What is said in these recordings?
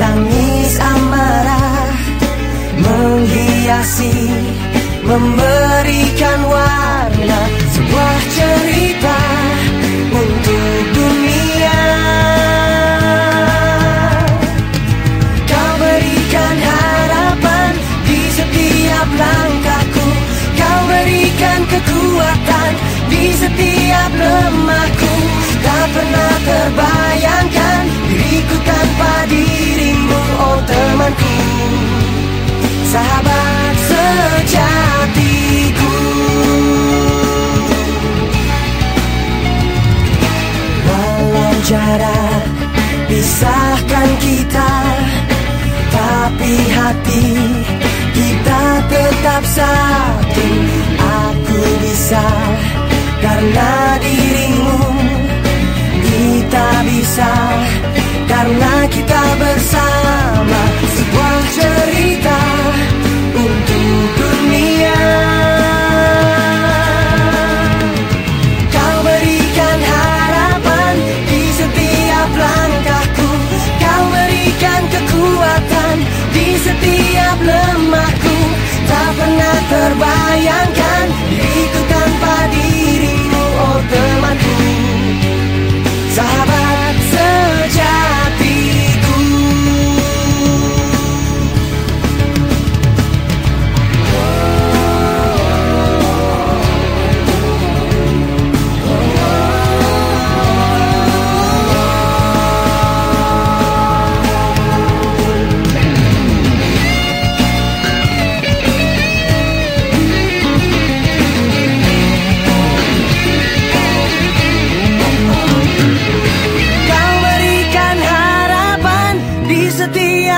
Tangis amarah Menghiasi Memberikan warna Sebuah cerita Untuk dunia. Kau berikan harapan Di setiap langkahku. Kau berikan kekuatan Di setiap lemahku. Tak pernah terbang jarak pisahkan kita. Tapi hati kita tetap satu. Aku bisa karena dirimu. Kita bisa karena kita bersama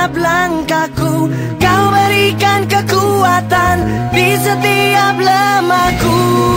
setiap langkahku Kau berikan kekuatan di setiap lemahku